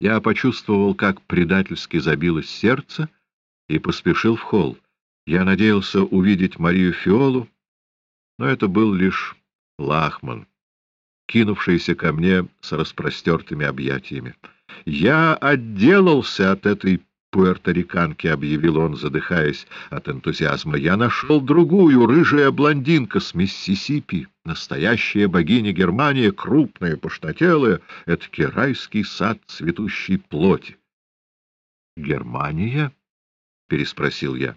Я почувствовал, как предательски забилось сердце, и поспешил в холл. Я надеялся увидеть Марию Фиолу, но это был лишь Лахман, кинувшийся ко мне с распростертыми объятиями. «Я отделался от этой пуэрториканки», — объявил он, задыхаясь от энтузиазма. «Я нашел другую, рыжая блондинка с Миссисипи, настоящая богиня Германии, крупная, пуштотелая, это райский сад цветущей плоти». «Германия?» — переспросил я.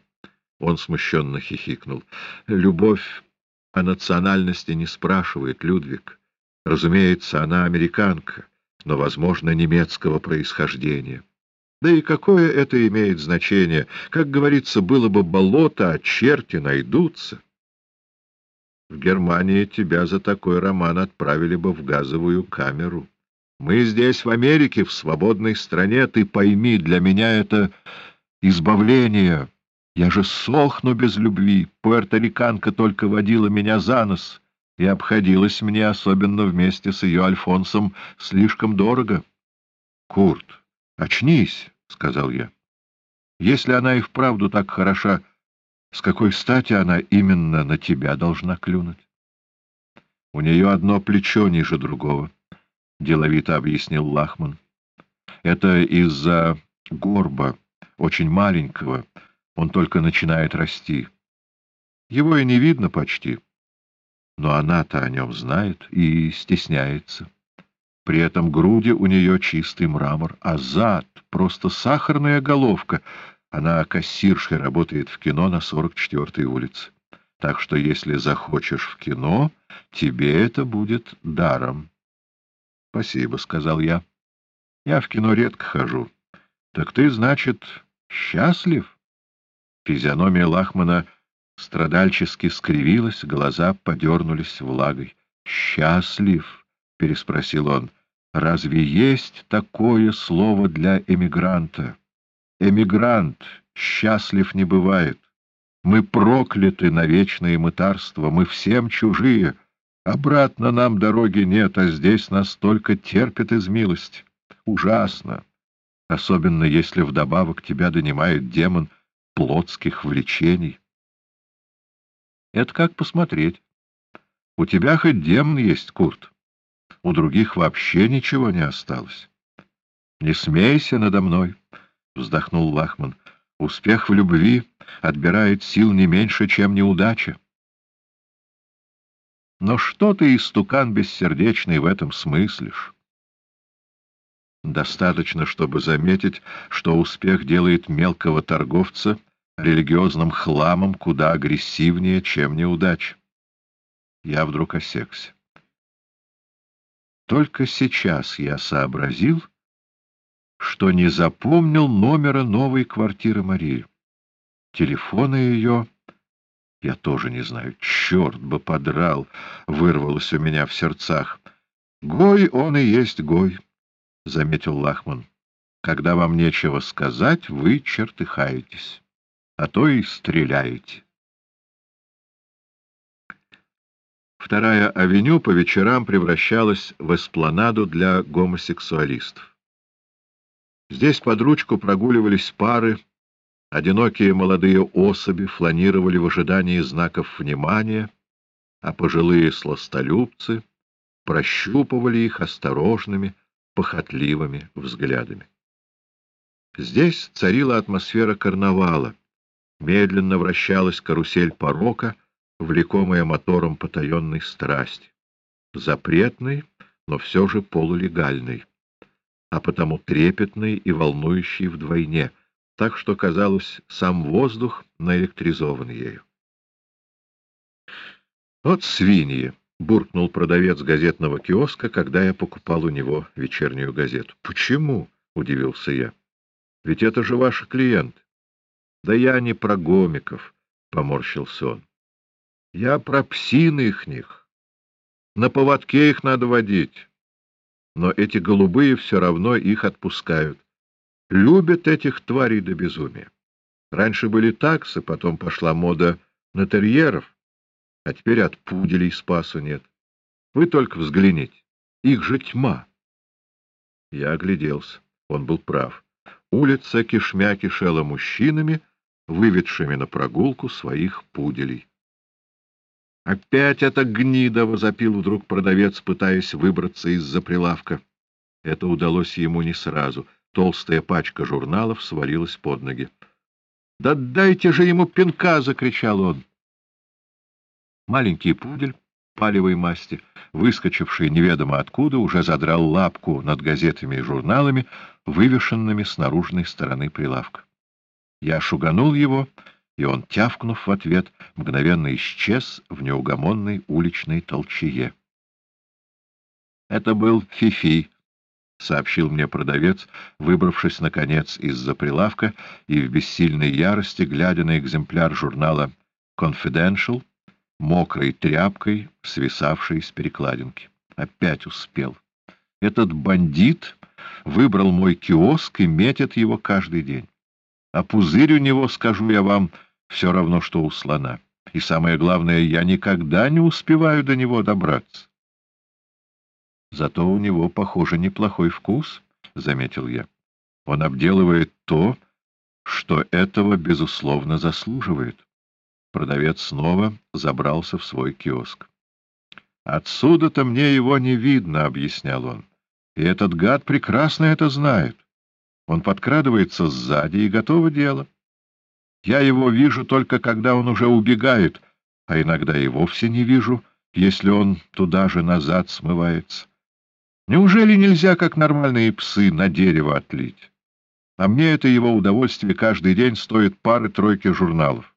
Он смущенно хихикнул. «Любовь о национальности не спрашивает, Людвиг. Разумеется, она американка, но, возможно, немецкого происхождения. Да и какое это имеет значение? Как говорится, было бы болото, а черти найдутся. В Германии тебя за такой роман отправили бы в газовую камеру. Мы здесь, в Америке, в свободной стране, ты пойми, для меня это избавление». Я же сохну без любви. Пуэрториканка только водила меня за нос, и обходилась мне, особенно вместе с ее Альфонсом, слишком дорого. — Курт, очнись, — сказал я. — Если она и вправду так хороша, с какой стати она именно на тебя должна клюнуть? — У нее одно плечо ниже другого, — деловито объяснил Лахман. — Это из-за горба, очень маленького, — он только начинает расти. Его и не видно почти. Но она-то о нем знает и стесняется. При этом груди у нее чистый мрамор, а зад — просто сахарная головка. Она кассиршей работает в кино на 44-й улице. Так что если захочешь в кино, тебе это будет даром. — Спасибо, — сказал я. — Я в кино редко хожу. — Так ты, значит, счастлив? — Физиономия Лахмана страдальчески скривилась, глаза подернулись влагой. «Счастлив?» — переспросил он. «Разве есть такое слово для эмигранта? Эмигрант счастлив не бывает. Мы прокляты на вечное мытарство, мы всем чужие. Обратно нам дороги нет, а здесь нас только терпят из милости. Ужасно! Особенно если вдобавок тебя донимает демон — плотских влечений. Это как посмотреть. У тебя хоть демон есть, Курт. У других вообще ничего не осталось. — Не смейся надо мной, — вздохнул Лахман. — Успех в любви отбирает сил не меньше, чем неудача. Но что ты, истукан бессердечный, в этом смыслишь? Достаточно, чтобы заметить, что успех делает мелкого торговца религиозным хламом куда агрессивнее, чем неудача. Я вдруг осекся. Только сейчас я сообразил, что не запомнил номера новой квартиры Марии. Телефона ее я тоже не знаю. Черт бы подрал! Вырвалось у меня в сердцах. Гой он и есть гой, — заметил Лахман. Когда вам нечего сказать, вы чертыхаетесь а то и стреляете. Вторая авеню по вечерам превращалась в эспланаду для гомосексуалистов. Здесь под ручку прогуливались пары, одинокие молодые особи фланировали в ожидании знаков внимания, а пожилые сластолюбцы прощупывали их осторожными, похотливыми взглядами. Здесь царила атмосфера карнавала, медленно вращалась карусель порока, влекомая мотором потаенной страсти. Запретной, но все же полулегальной, а потому трепетной и волнующей вдвойне, так что, казалось, сам воздух наэлектризован ею. «Вот свиньи!» — буркнул продавец газетного киоска, когда я покупал у него вечернюю газету. «Почему?» — удивился я. «Ведь это же ваши клиенты». — Да я не про гомиков, — поморщился он. — Я про псин ихних. На поводке их надо водить. Но эти голубые все равно их отпускают. Любят этих тварей до безумия. Раньше были таксы, потом пошла мода на терьеров, а теперь от пуделей спасу нет. Вы только взгляните, их же тьма. Я огляделся. Он был прав. Улица кишмя кишела мужчинами, выведшими на прогулку своих пуделей. «Опять эта гнида!» — возопил вдруг продавец, пытаясь выбраться из-за прилавка. Это удалось ему не сразу. Толстая пачка журналов свалилась под ноги. «Да дайте же ему пинка!» — закричал он. Маленький пудель палевой масти, выскочивший неведомо откуда, уже задрал лапку над газетами и журналами, вывешенными с наружной стороны прилавка. Я шуганул его, и он, тявкнув в ответ, мгновенно исчез в неугомонной уличной толчее. Это был Фифи, — сообщил мне продавец, выбравшись, наконец, из-за прилавка и в бессильной ярости, глядя на экземпляр журнала «Confidential», мокрой тряпкой, свисавшей с перекладинки. Опять успел. Этот бандит выбрал мой киоск и метит его каждый день. А пузырь у него, скажу я вам, все равно, что у слона. И самое главное, я никогда не успеваю до него добраться. Зато у него, похоже, неплохой вкус, — заметил я. Он обделывает то, что этого, безусловно, заслуживает. Продавец снова забрался в свой киоск. «Отсюда-то мне его не видно», — объяснял он. «И этот гад прекрасно это знает. Он подкрадывается сзади, и готово дело. Я его вижу только, когда он уже убегает, а иногда и вовсе не вижу, если он туда же назад смывается. Неужели нельзя, как нормальные псы, на дерево отлить? А мне это его удовольствие каждый день стоит пары-тройки журналов.